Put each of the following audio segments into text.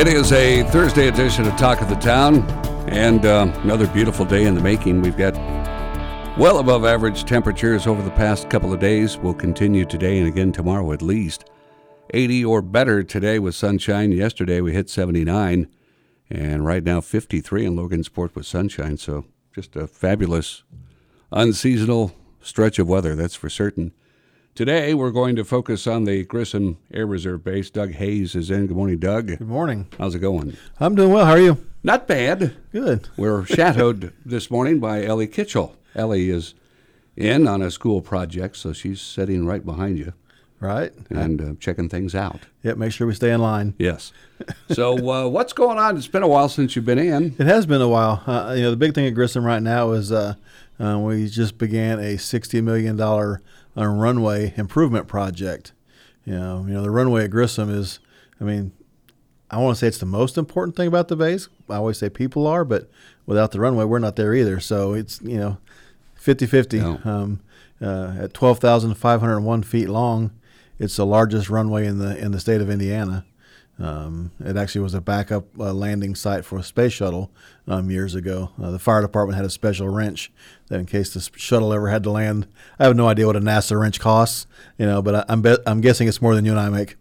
It is a Thursday edition of Talk of the Town, and uh, another beautiful day in the making. We've got well above average temperatures over the past couple of days. We'll continue today and again tomorrow at least. 80 or better today with sunshine. Yesterday we hit 79, and right now 53 in Logansport with sunshine. So just a fabulous unseasonal stretch of weather, that's for certain. Today, we're going to focus on the Grissom Air Reserve Base. Doug Hayes is in. Good morning, Doug. Good morning. How's it going? I'm doing well. How are you? Not bad. Good. We're shadowed this morning by Ellie Kitchell. Ellie is in on a school project, so she's sitting right behind you Right. and uh, checking things out. Yep. Make sure we stay in line. Yes. So, uh, what's going on? It's been a while since you've been in. It has been a while. Uh, you know, the big thing at Grissom right now is uh, uh, we just began a sixty million dollar uh, runway improvement project. You know, you know the runway at Grissom is. I mean, I want to say it's the most important thing about the base. I always say people are, but without the runway, we're not there either. So it's you know, 50-50. No. Um, uh, at twelve thousand five hundred one feet long, it's the largest runway in the in the state of Indiana. Um, it actually was a backup uh, landing site for a space shuttle um, years ago. Uh, the fire department had a special wrench that, in case the shuttle ever had to land, I have no idea what a NASA wrench costs, you know, but I, I'm bet I'm guessing it's more than you and I make.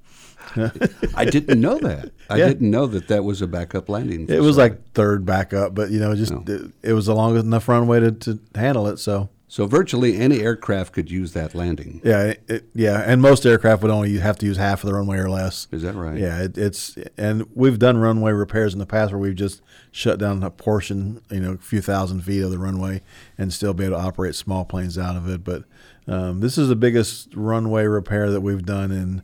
I didn't know that. I Yeah. didn't know that that was a backup landing. It was like third backup, but you know, just No. it, it was a long enough runway to, to handle it. So so virtually any aircraft could use that landing. yeah, it, yeah, and most aircraft would only have to use half of the runway or less. Is that right? Yeah, it, it's and we've done runway repairs in the past where we've just shut down a portion, you know, a few thousand feet of the runway, and still be able to operate small planes out of it. But um, this is the biggest runway repair that we've done in,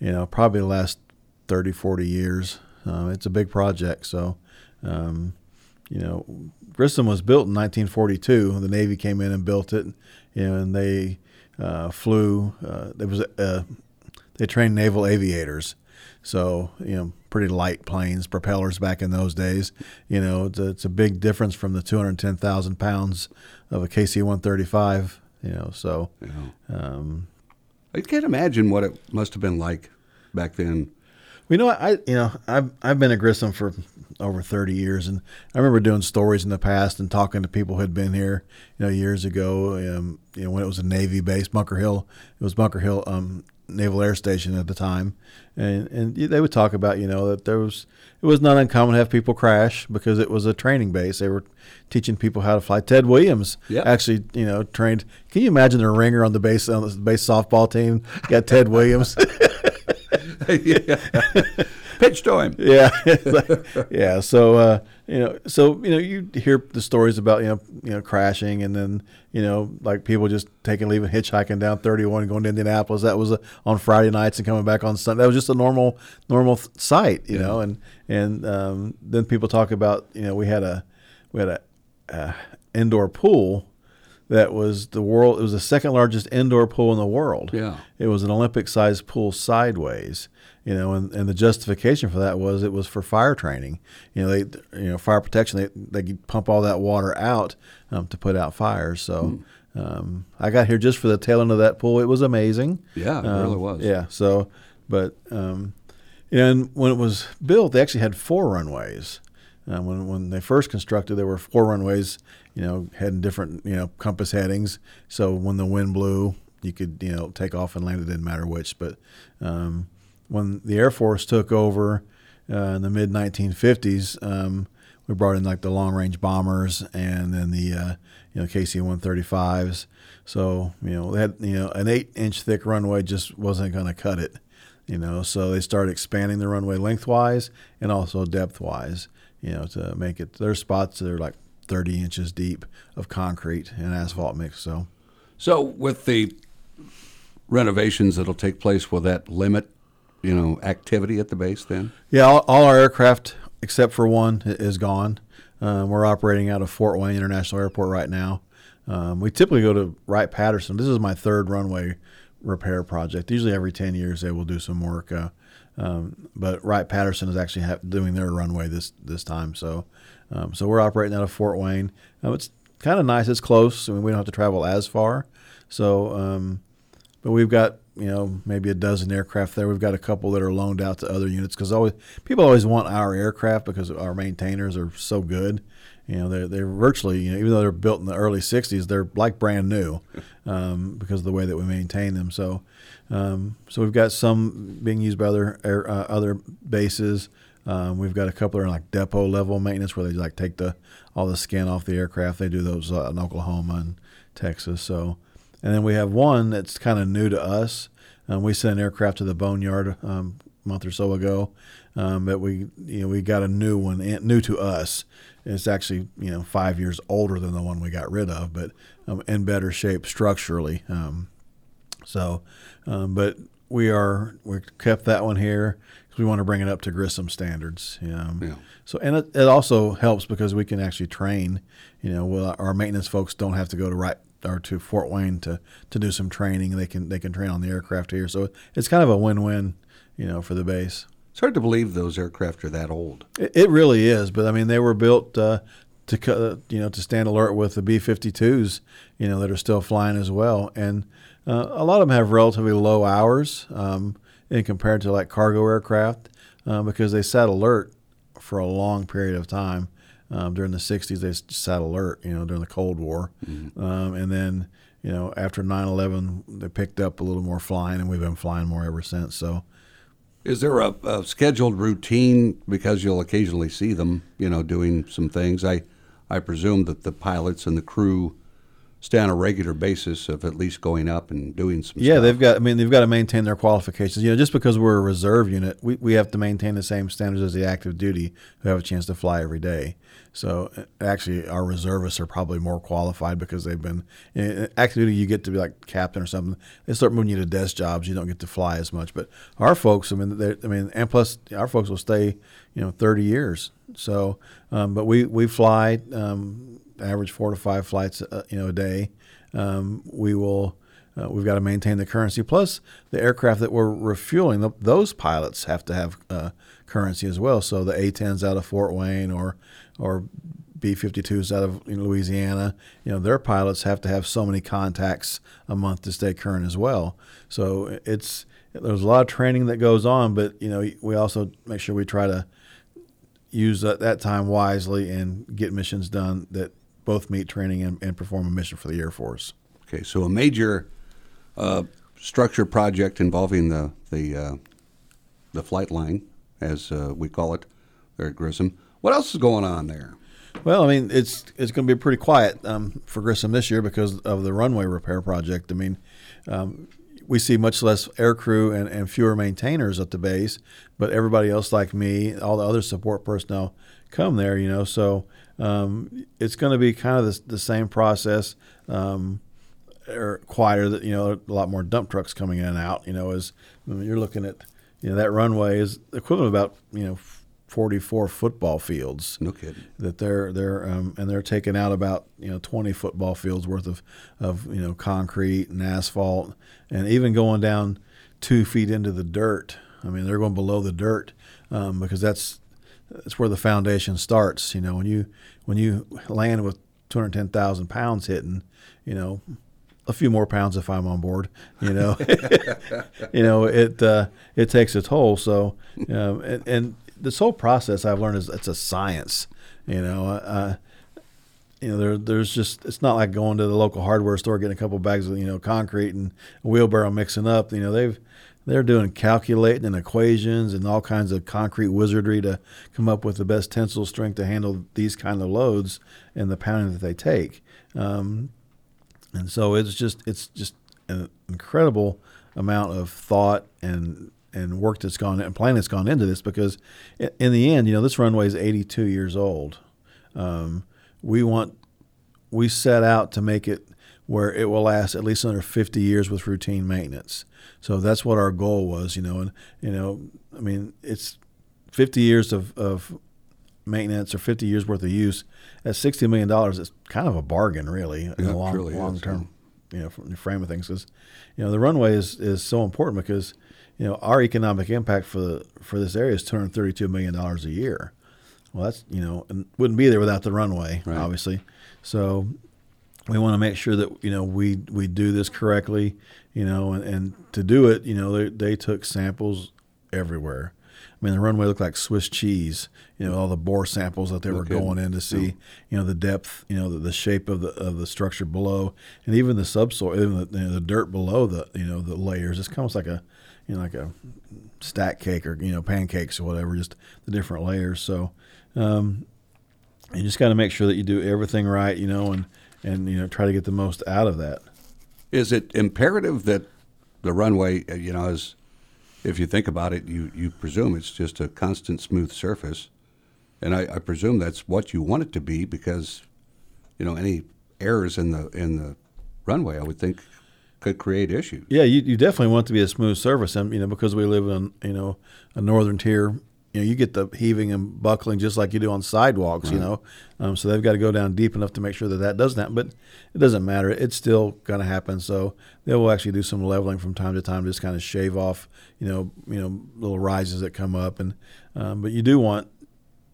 you know, probably the last 30, 40 years. Uh, it's a big project, so. Um, you know, Grissom was built in 1942. The Navy came in and built it, you know, and they uh, flew. Uh, there was a, uh, they trained naval aviators, so you know, pretty light planes, propellers back in those days. You know, it's a, it's a big difference from the 210,000 pounds of a KC-135. You know, so Yeah. um, I can't imagine what it must have been like back then. We know I you know I've I've been at Grissom for over thirty years, and I remember doing stories in the past and talking to people who had been here, you know, years ago. Um, you know, when it was a Navy base, Bunker Hill. It was Bunker Hill um, Naval Air Station at the time, and and they would talk about you know that there was it was not uncommon to have people crash because it was a training base. They were teaching people how to fly. Ted Williams Yep. actually you know trained. Can you imagine the ringer on the base on the base softball team? Got Ted Williams. yeah. Pitch to him. Yeah, yeah. So uh, you know, so you know, you hear the stories about you know, you know, crashing, and then you know, like people just taking leave and hitchhiking down 31 going to Indianapolis. That was uh on Friday nights and coming back on Sunday. That was just a normal, normal th- sight, you know. And and um, then people talk about you know, we had a we had a uh, indoor pool that was the world. It was the second largest indoor pool in the world. Yeah. It was an Olympic sized pool sideways, you know, and, and the justification for that was it was for fire training. You know, they, you know, fire protection, they, they pump all that water out um, to put out fires. So um, I got here just for the tail end of that pool. It was amazing. Yeah, it Um, really was. Yeah. So, but, um, and when it was built, they actually had four runways. Uh, when when they first constructed, there were four runways, you know, heading different, you know, compass headings. So when the wind blew, you could, you know, take off and land. It didn't matter which. But um, when the Air Force took over uh, in the mid 1950s, um, we brought in like the long range bombers and then the uh, you know KC 135s. So you know they had you know an eight inch thick runway just wasn't going to cut it. You know, so they started expanding the runway lengthwise and also depthwise. You know, to make it. There's spots that are like 30 inches deep of concrete and asphalt mix. So So with the renovations that'll take place, will that limit you know activity at the base then? Yeah, all, all our aircraft except for one is gone. Um, we're operating out of Fort Wayne International Airport right now. Um, we typically go to Wright Patterson. This is my third runway repair project. Usually every 10 years they will do some work. Uh, um, but Wright Patterson is actually ha- doing their runway this this time. So um, so we're operating out of Fort Wayne. Um, it's kind of nice. It's close. I mean, we don't have to travel as far. So, um, but we've got you know maybe a dozen aircraft there. We've got a couple that are loaned out to other units because always people always want our aircraft because our maintainers are so good. You know, they're they're virtually you know even though they're built in the early '60s, they're like brand new um, because of the way that we maintain them. So, um, so we've got some being used by other air, uh, other bases. Um, we've got a couple that are like depot level maintenance where they like take the all the skin off the aircraft. They do those uh, in Oklahoma and Texas. So, and then we have one that's kind of new to us. Um, we sent an aircraft to the boneyard um, month or so ago, um, but we you know we got a new one, new to us. It's actually you know five years older than the one we got rid of, but um, in better shape structurally. Um, so, um, but we are we kept that one here because we want to bring it up to Grissom standards. yeah. So and it, it also helps because we can actually train. You know, well, our maintenance folks don't have to go to right or to Fort Wayne to, to do some training. They can they can train on the aircraft here. So it's kind of a win win, you know, for the base. It's hard to believe those aircraft are that old. It, it really is, but I mean they were built uh, to you know to stand alert with the B-52s, you know, that are still flying as well, and uh, a lot of them have relatively low hours um, in compared to like cargo aircraft uh, because they sat alert for a long period of time. Um, during the 60s, they sat alert, you know, during the Cold War. Mm-hmm. Um, and then, you know, after 9 11, they picked up a little more flying, and we've been flying more ever since. So, is there a, a, scheduled routine because you'll occasionally see them, you know, doing some things? I, I presume that the pilots and the crew stay on a regular basis of at least going up and doing some. Yeah, stuff. they've got. I mean, they've got to maintain their qualifications. You know, just because we're a reserve unit, we, we have to maintain the same standards as the active duty who have a chance to fly every day. So uh, actually, our reservists are probably more qualified because they've been in active duty. You get to be like captain or something. They start moving you to desk jobs. You don't get to fly as much. But our folks, I mean, I mean, and plus our folks will stay, you know, thirty years. So, um, but we we fly. Um, average four to five flights, uh, you know, a day. Um, we will. Uh, we've got to maintain the currency. Plus, the aircraft that we're refueling, the, those pilots have to have uh, currency as well. So the A-10s out of Fort Wayne or or B-52s out of Louisiana, you know, their pilots have to have so many contacts a month to stay current as well. So it's there's a lot of training that goes on, but you know, we also make sure we try to use that, that time wisely and get missions done that both meet training and, and perform a mission for the Air Force. Okay, so a major uh, structure project involving the the uh, the flight line, as uh, we call it, there at Grissom. What else is going on there? Well, I mean, it's it's going to be pretty quiet um, for Grissom this year because of the runway repair project. I mean, um, we see much less aircrew and, and fewer maintainers at the base, but everybody else, like me, all the other support personnel, come there. You know, so um, it's going to be kind of the, the same process, um, or quieter. That you know, a lot more dump trucks coming in and out. You know, as I mean, you're looking at, you know, that runway is equivalent about you know 44 football fields. No kidding. That they're they're um, and they're taking out about you know 20 football fields worth of of you know concrete and asphalt, and even going down two feet into the dirt. I mean, they're going below the dirt um, because that's that's where the foundation starts. You know, when you when you land with 210,000 pounds hitting, you know, a few more pounds if I'm on board. You know, you know it uh, it takes a toll. So, um, and, and, this whole process I've learned is it's a science. You know, uh, you know there there's just it's not like going to the local hardware store getting a couple bags of you know concrete and a wheelbarrow mixing up. You know they've they're doing calculating and equations and all kinds of concrete wizardry to come up with the best tensile strength to handle these kind of loads and the pounding that they take. Um, and so it's just it's just an incredible amount of thought and and work that's gone and planning that's gone into this because in the end, you know, this runway is 82 years old. Um, we want we set out to make it where it will last at least another 50 years with routine maintenance. So that's what our goal was, you know. And you know, I mean, it's 50 years of, of maintenance or 50 years worth of use at 60 million dollars. It's kind of a bargain, really, in Yeah, the long is, long term, you know, from the frame of things. Because you know, the runway is is so important because you know our economic impact for the for this area is 232 million dollars a year. Well, that's you know, and wouldn't be there without the runway, Right. obviously. So we want to make sure that you know we we do this correctly, you know, and, and to do it, you know, they they took samples everywhere. I mean, the runway looked like Swiss cheese. You know, all the bore samples that they were kidding. going in to see, you know, the depth, you know, the, the shape of the of the structure below, and even the subsoil, even the, you know, the dirt below the you know the layers. It's almost like a you know like a stack cake or you know pancakes or whatever, just the different layers. So um, you just got to make sure that you do everything right, you know, and and you know try to get the most out of that. Is it imperative that the runway, uh, you know, is if you think about it, you, you presume it's just a constant smooth surface, and I, I presume that's what you want it to be because, you know, any errors in the in the runway, I would think, could create issues. Yeah, you, you definitely want to be a smooth surface, and you know because we live in you know a northern tier, you know you get the heaving and buckling just like you do on sidewalks, you know. Um, so they've got to go down deep enough to make sure that that doesn't happen. But it doesn't matter; it's still going to happen. So they will actually do some leveling from time to time, just kind of shave off, you know, you know little rises that come up, and um, but you do want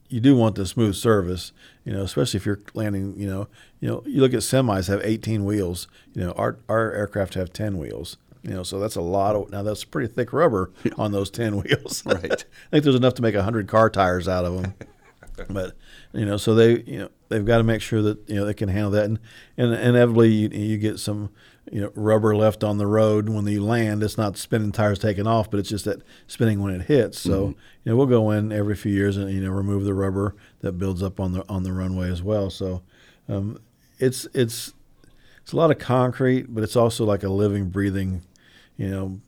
you do want the smooth service, you know, especially if you're landing, you know, you know, you look at semis have 18 wheels, you know, our our aircraft have 10 wheels, you know, so that's a lot of now that's pretty thick rubber on those 10 wheels. Right. I think there's enough to make 100 car tires out of them. But you know, so they, you know, they've got to make sure that you know they can handle that, and, and inevitably you, you get some, you know, rubber left on the road when you land. It's not spinning tires taking off, but it's just that spinning when it hits. So you know, we'll go in every few years and you know remove the rubber that builds up on the on the runway as well. So um, it's it's it's a lot of concrete, but it's also like a living, breathing, you know,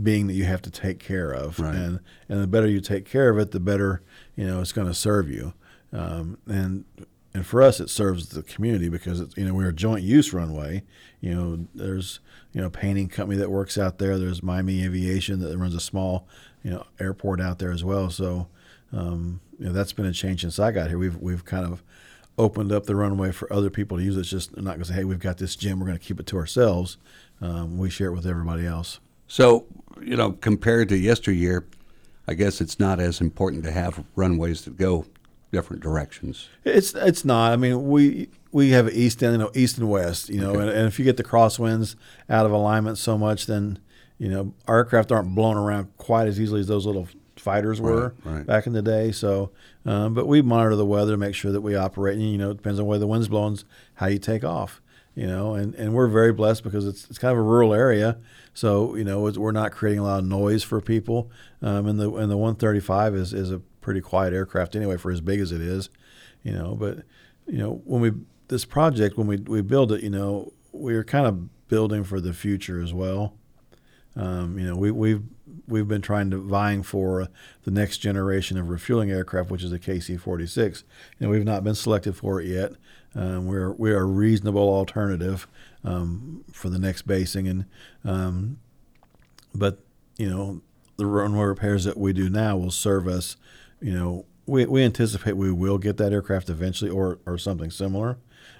being that you have to take care of. Right. And and the better you take care of it, the better you know it's going to serve you. Um, and and for us, it serves the community because it's you know we're a joint use runway. You know, there's you know a painting company that works out there. There's Miami Aviation that runs a small you know airport out there as well. So um, you know that's been a change since I got here. We've we've kind of opened up the runway for other people to use. It's just not going to say, hey, we've got this gym, we're going to keep it to ourselves. Um, we share it with everybody else. So, you know, compared to yesteryear, I guess it's not as important to have runways that go different directions. It's it's not. I mean, we we have east and you know east and west. You know, Okay. and, and if you get the crosswinds out of alignment so much, then you know aircraft aren't blown around quite as easily as those little fighters were Right, right. back in the day. So, um, but we monitor the weather to make sure that we operate. And you know, it depends on where the wind's blowing, how you take off. You know, and, and we're very blessed because it's it's kind of a rural area. So you know, we're not creating a lot of noise for people. Um, and the and the 135 is is a pretty quiet aircraft anyway for as big as it is. You know, but you know when we this project when we we build it, you know, we are kind of building for the future as well. Um, you know, we, we've we've been trying to vying for the next generation of refueling aircraft, which is the KC-46. You know, we've not been selected for it yet. Um, we're we are a reasonable alternative um, for the next basing, and um, but you know, the runway repairs that we do now will serve us. You know, we we anticipate we will get that aircraft eventually, or or something similar.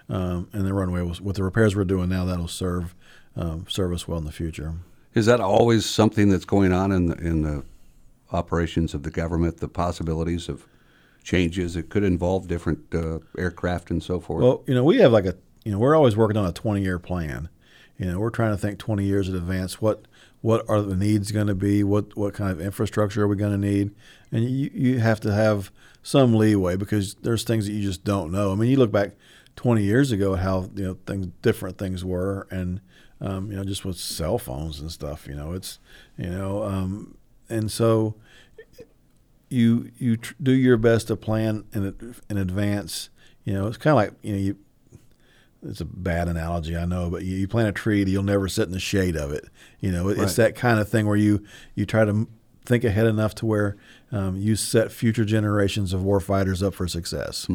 Um, and the runway will, with the repairs we're doing now, that'll serve um, serve us well in the future. Is that always something that's going on in the, in the operations of the government? The possibilities of changes it could involve different uh, aircraft and so forth. Well, you know, we have like a, you know, we're always working on a 20 year plan. You know, we're trying to think 20 years in advance. What what are the needs going to be? What what kind of infrastructure are we going to need? And you you have to have some leeway because there's things that you just don't know. I mean, you look back 20 years ago how you know things different things were, and um, you know just with cell phones and stuff. You know, it's you know, um, and so you you tr- do your best to plan in in advance. You know, it's kind of like you know you. It's a bad analogy, I know, but you, you plant a tree, you'll never sit in the shade of it. You know, it- Right. it's that kind of thing where you you try to think ahead enough to where um, you set future generations of warfighters up for success.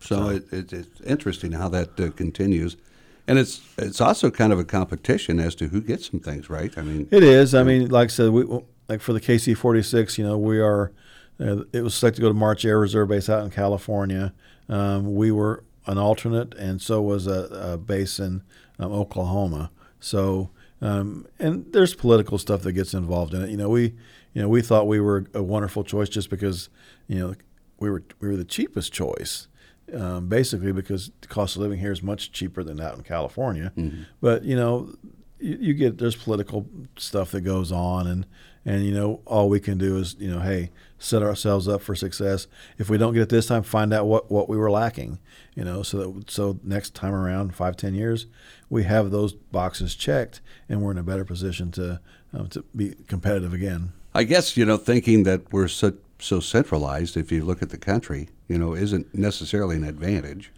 So it, it, it's interesting how that uh, continues. And it's it's also kind of a competition as to who gets some things right. I mean, It is. I mean, like I said, we like for the KC forty six. You know, we are. Uh, it was selected to go to March Air Reserve Base out in California. Um, we were an alternate, and so was a, a base in um, Oklahoma. So, um, and there's political stuff that gets involved in it. You know, we, you know, we thought we were a wonderful choice just because, you know, we were we were the cheapest choice. Um, basically, because the cost of living here is much cheaper than out in California. But you know, you, you get there's political stuff that goes on, and and you know all we can do is you know hey set ourselves up for success. If we don't get it this time, find out what what we were lacking. You know, so that so next time around, five ten years, we have those boxes checked, and we're in a better position to um, to be competitive again. I guess you know thinking that we're so so centralized. If you look at the country, you know, isn't necessarily an advantage.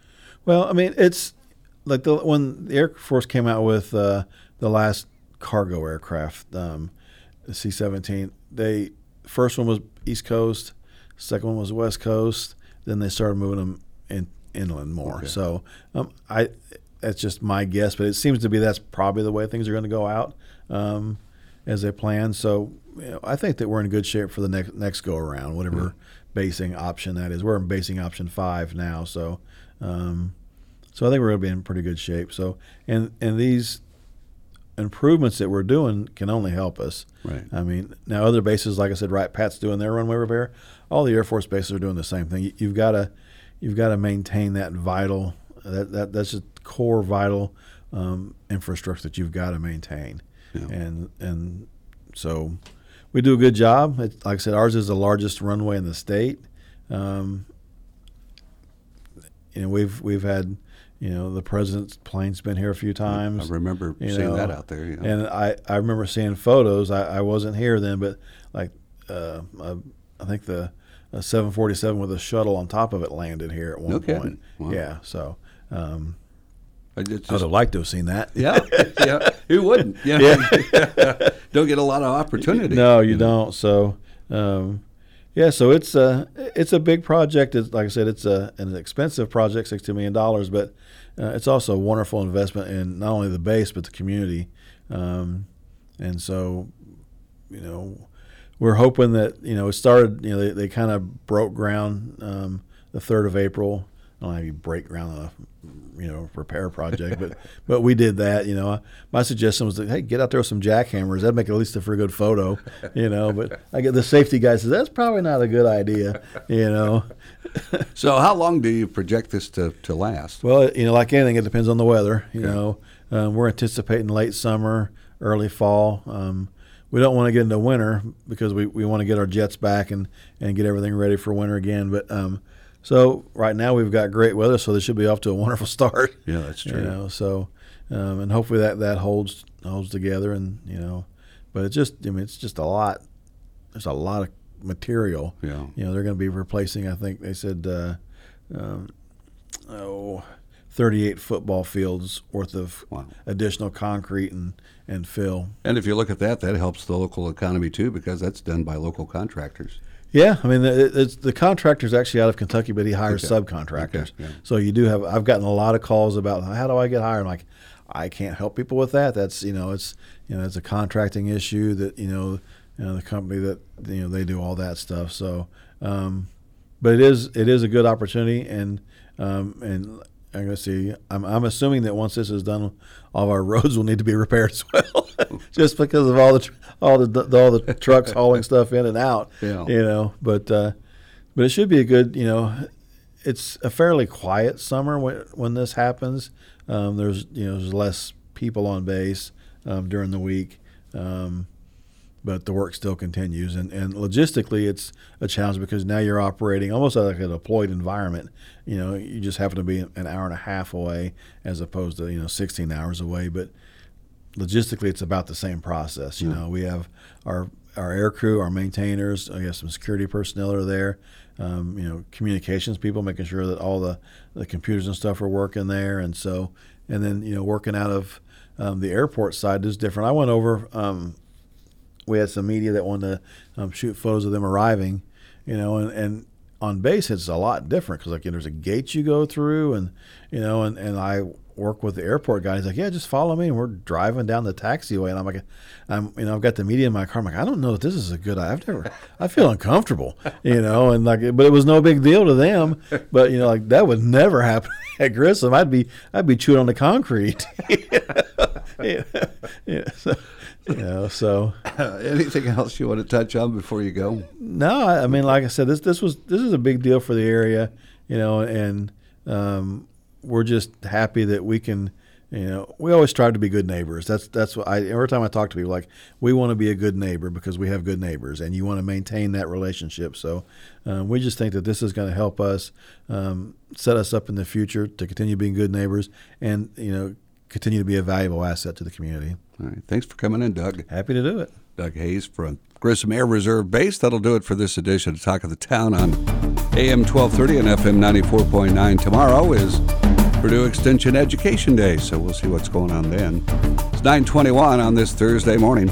Well, I mean, it's like the when the Air Force came out with uh, the last cargo aircraft, um, the C-17. They first one was East Coast, second one was West Coast. Then they started moving them in, inland more. Okay. So um, I that's just my guess, but it seems to be that's probably the way things are going to go out um, as they plan. So you know, I think that we're in good shape for the next next go around, whatever basing option that is. We're in basing option five now, so. Um, so I think we're going to be in pretty good shape. So and and these improvements that we're doing can only help us. Right. I mean, now other bases, like I said, Wright Pat's doing their runway repair. All the Air Force bases are doing the same thing. You, you've got to you've got to maintain that vital that, that that's a core vital um, infrastructure that you've got to maintain. Yeah. And and so we do a good job. It, like I said, ours is the largest runway in the state. Um, you know, we've we've had you know the president's plane's been here a few times. I remember seeing know, that out there. You know. And I, I remember seeing photos. I, I wasn't here then, but like uh, I, I think the a 747 with a shuttle on top of it landed here at one point. Wow. Yeah, so um, just- I would have liked to have seen that. yeah, yeah. Who wouldn't? Yeah. don't get a lot of opportunity. No, you don't. So, um, yeah, so it's a it's a big project. It's like I said, it's a an expensive project, sixty million dollars, but uh, it's also a wonderful investment in not only the base but the community. Um, and so, you know, we're hoping that you know it started. You know, they, they kind of broke ground um, the third of April. I don't know how you break ground on a you know repair project, but but we did that. You know, my suggestion was that hey, get out there with some jackhammers. That'd make at least a for a good photo. You know, but I get the safety guy says that's probably not a good idea. You know, So, how long do you project this to, to last? well, you know, like anything, it depends on the weather. You know, um, we're anticipating late summer, early fall. Um, we don't want to get into winter because we, we want to get our jets back and, and get everything ready for winter again. But um, so right now we've got great weather, so this should be off to a wonderful start. Yeah, that's You true. know, so um, and hopefully that that holds holds together, and you know, but it's just I mean it's just a lot. There's a lot of material. Yeah. You know, they're going to be replacing. I think they said, uh, um, oh, 38 football fields worth of Wow. additional concrete and and fill. And if you look at that, that helps the local economy too, because that's done by local contractors. Yeah, I mean, it's, the contractor's actually out of Kentucky, but he hires Okay. subcontractors. Okay, yeah. So you do have. I've gotten a lot of calls about how do I get hired. I'm like, I can't help people with that. That's you know, it's you know, it's a contracting issue that you know, you know the company that you know they do all that stuff. So, um, but it is it is a good opportunity, and um, and I'm gonna see. I'm, I'm assuming that once this is done, all of our roads will need to be repaired as well, just because of all the tr- all the, the all the trucks hauling stuff in and out. Yeah. You know, but uh, but it should be a good. You know, it's a fairly quiet summer when when this happens. Um, there's you know there's less people on base um, during the week. Um, but the work still continues. And, and logistically, it's a challenge because now you're operating almost like a deployed environment. You know, you just happen to be an hour and a half away as opposed to, you know, 16 hours away. But logistically, it's about the same process. You know, we have our, our air crew, our maintainers, I guess some security personnel are there. Um, you know, communications people, making sure that all the, the computers and stuff are working there. And so, and then, you know, working out of um, the airport side is different. I went over, um, we had some media that wanted to um, shoot photos of them arriving, you know, and, and on base it's a lot different because like you know, there's a gate you go through, and you know, and, and I work with the airport guy. He's like, yeah, just follow me. And we're driving down the taxiway, and I'm like, I'm you know I've got the media in my car. I'm like, I don't know if this is a good. I've never. I feel uncomfortable, you know, and like, but it was no big deal to them. But you know, like that would never happen at Grissom. I'd be I'd be chewing on the concrete. yeah, yeah. So, you know, so anything else you want to touch on before you go? no, I I mean, like I said, this this was this is a big deal for the area, you know, and um, we're just happy that we can, you know, we always strive to be good neighbors. That's that's what I every time I talk to people, like we want to be a good neighbor because we have good neighbors, and you want to maintain that relationship. So um, we just think that this is going to help us um, set us up in the future to continue being good neighbors, and you know, continue to be a valuable asset to the community. All right. Thanks for coming in, Doug. Happy to do it. Doug Hayes from Grissom Air Reserve Base. That'll do it for this edition of Talk of the Town on AM 1230 and FM 94.9. Tomorrow is Purdue Extension Education Day, so we'll see what's going on then. It's 921 on this Thursday morning.